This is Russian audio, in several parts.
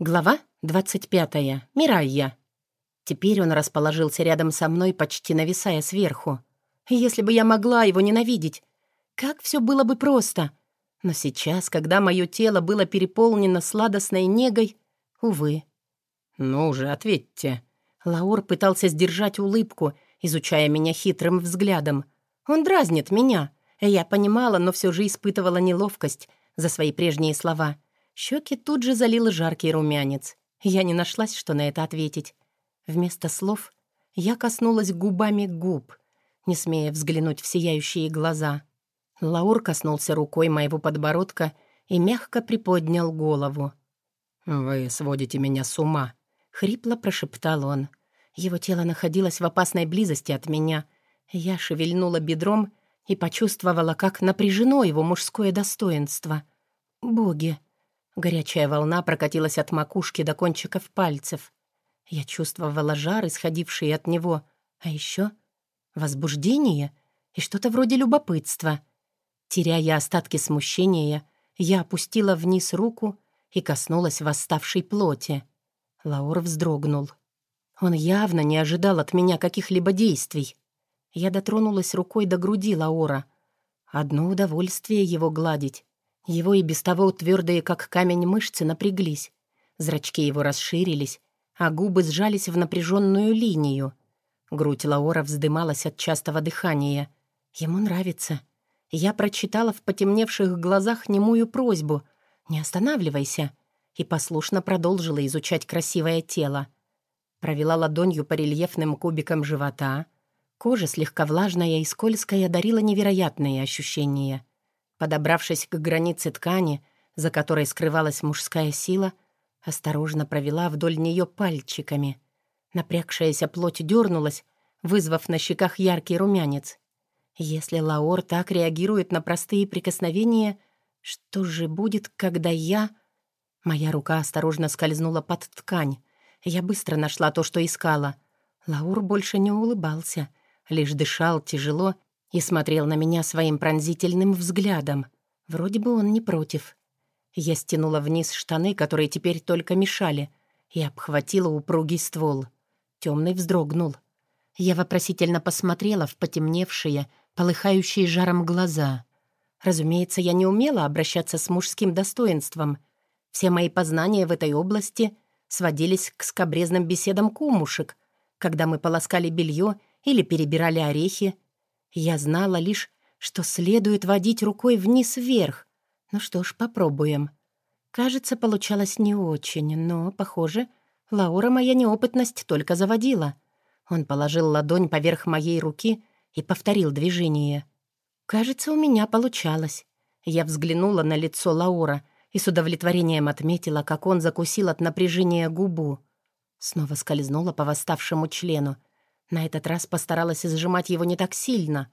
Глава 25. Мирайя. Теперь он расположился рядом со мной, почти нависая сверху. Если бы я могла его ненавидеть, как все было бы просто. Но сейчас, когда мое тело было переполнено сладостной негой, увы. «Ну же, ответьте». Лаур пытался сдержать улыбку, изучая меня хитрым взглядом. Он дразнит меня. Я понимала, но все же испытывала неловкость за свои прежние слова — Щеки тут же залил жаркий румянец. Я не нашлась, что на это ответить. Вместо слов я коснулась губами губ, не смея взглянуть в сияющие глаза. Лаур коснулся рукой моего подбородка и мягко приподнял голову. «Вы сводите меня с ума», — хрипло прошептал он. Его тело находилось в опасной близости от меня. Я шевельнула бедром и почувствовала, как напряжено его мужское достоинство. «Боги!» Горячая волна прокатилась от макушки до кончиков пальцев. Я чувствовала жар, исходивший от него, а еще возбуждение и что-то вроде любопытства. Теряя остатки смущения, я опустила вниз руку и коснулась восставшей плоти. Лаур вздрогнул. Он явно не ожидал от меня каких-либо действий. Я дотронулась рукой до груди Лаура. Одно удовольствие его гладить. Его и без того твердые, как камень, мышцы напряглись. Зрачки его расширились, а губы сжались в напряженную линию. Грудь Лаора вздымалась от частого дыхания. Ему нравится. Я прочитала в потемневших глазах немую просьбу «Не останавливайся» и послушно продолжила изучать красивое тело. Провела ладонью по рельефным кубикам живота. Кожа, слегка влажная и скользкая, дарила невероятные ощущения. Подобравшись к границе ткани, за которой скрывалась мужская сила, осторожно провела вдоль нее пальчиками. Напрягшаяся плоть дернулась, вызвав на щеках яркий румянец. Если Лаор так реагирует на простые прикосновения, что же будет, когда я... Моя рука осторожно скользнула под ткань. Я быстро нашла то, что искала. Лаур больше не улыбался, лишь дышал тяжело и смотрел на меня своим пронзительным взглядом. Вроде бы он не против. Я стянула вниз штаны, которые теперь только мешали, и обхватила упругий ствол. Темный вздрогнул. Я вопросительно посмотрела в потемневшие, полыхающие жаром глаза. Разумеется, я не умела обращаться с мужским достоинством. Все мои познания в этой области сводились к скобрезным беседам кумушек, когда мы полоскали белье или перебирали орехи, я знала лишь, что следует водить рукой вниз-вверх. Ну что ж, попробуем. Кажется, получалось не очень, но, похоже, Лаура моя неопытность только заводила. Он положил ладонь поверх моей руки и повторил движение. Кажется, у меня получалось. Я взглянула на лицо Лаура и с удовлетворением отметила, как он закусил от напряжения губу. Снова скользнула по восставшему члену — на этот раз постаралась сжимать его не так сильно.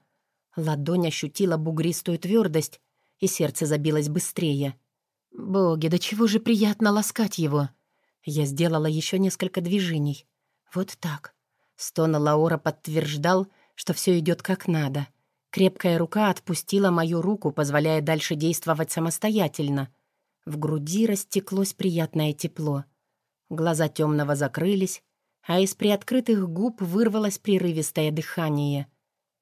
Ладонь ощутила бугристую твердость, и сердце забилось быстрее. «Боги, да чего же приятно ласкать его!» Я сделала еще несколько движений. Вот так. Стон Лаура подтверждал, что все идет как надо. Крепкая рука отпустила мою руку, позволяя дальше действовать самостоятельно. В груди растеклось приятное тепло. Глаза темного закрылись, а из приоткрытых губ вырвалось прерывистое дыхание.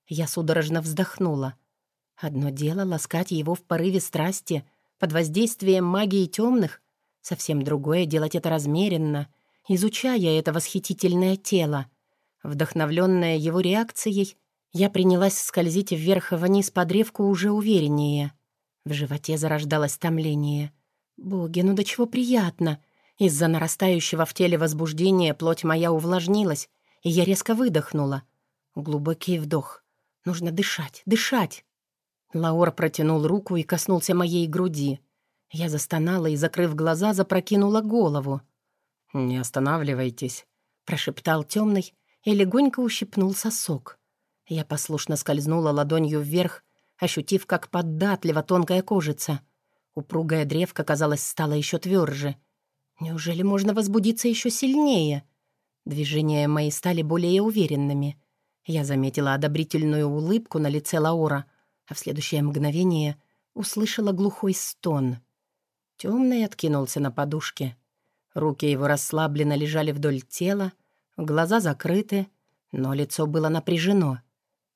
Я судорожно вздохнула. Одно дело ласкать его в порыве страсти, под воздействием магии темных, совсем другое — делать это размеренно, изучая это восхитительное тело. Вдохновленная его реакцией, я принялась скользить вверх и вниз по древку уже увереннее. В животе зарождалось томление. «Боги, ну до чего приятно!» Из-за нарастающего в теле возбуждения плоть моя увлажнилась, и я резко выдохнула. Глубокий вдох. Нужно дышать, дышать. Лаур протянул руку и коснулся моей груди. Я застонала и, закрыв глаза, запрокинула голову. «Не останавливайтесь», — прошептал темный и легонько ущипнул сосок. Я послушно скользнула ладонью вверх, ощутив, как поддатлива тонкая кожица. Упругая древка, казалось, стала еще тверже. Неужели можно возбудиться еще сильнее? Движения мои стали более уверенными. Я заметила одобрительную улыбку на лице Лаура, а в следующее мгновение услышала глухой стон. Темный откинулся на подушке. Руки его расслабленно лежали вдоль тела, глаза закрыты, но лицо было напряжено.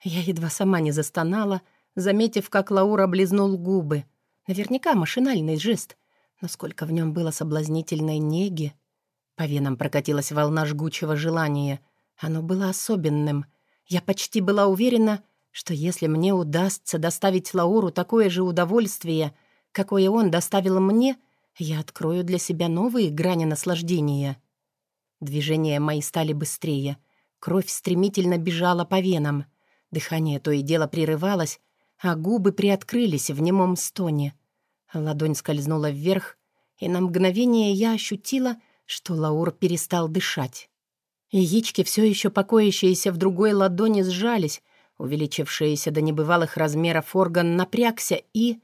Я едва сама не застонала, заметив, как Лаур облизнул губы. Наверняка машинальный жест, но сколько в нем было соблазнительной неги. По венам прокатилась волна жгучего желания. Оно было особенным. Я почти была уверена, что если мне удастся доставить Лауру такое же удовольствие, какое он доставил мне, я открою для себя новые грани наслаждения. Движения мои стали быстрее. Кровь стремительно бежала по венам. Дыхание то и дело прерывалось, а губы приоткрылись в немом стоне. Ладонь скользнула вверх, и на мгновение я ощутила, что Лаур перестал дышать. Яички, все еще покоящиеся в другой ладони, сжались, увеличившиеся до небывалых размеров орган напрягся, и...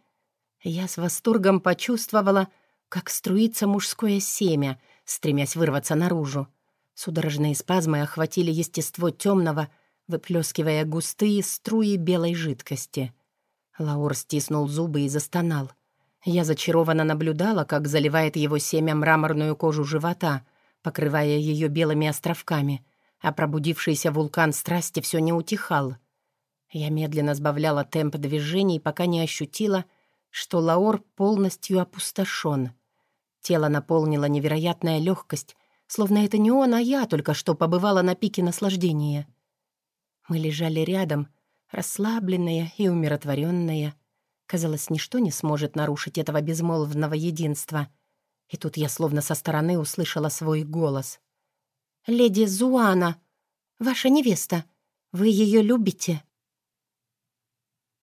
Я с восторгом почувствовала, как струится мужское семя, стремясь вырваться наружу. Судорожные спазмы охватили естество темного, выплескивая густые струи белой жидкости. Лаур стиснул зубы и застонал. Я зачарованно наблюдала, как заливает его семя мраморную кожу живота, покрывая ее белыми островками, а пробудившийся вулкан страсти все не утихал. Я медленно сбавляла темп движений, пока не ощутила, что Лаор полностью опустошен. Тело наполнило невероятная легкость, словно это не он, а я только что побывала на пике наслаждения. Мы лежали рядом, расслабленные и умиротворенные. Казалось, ничто не сможет нарушить этого безмолвного единства. И тут я словно со стороны услышала свой голос. «Леди Зуана, ваша невеста, вы ее любите?»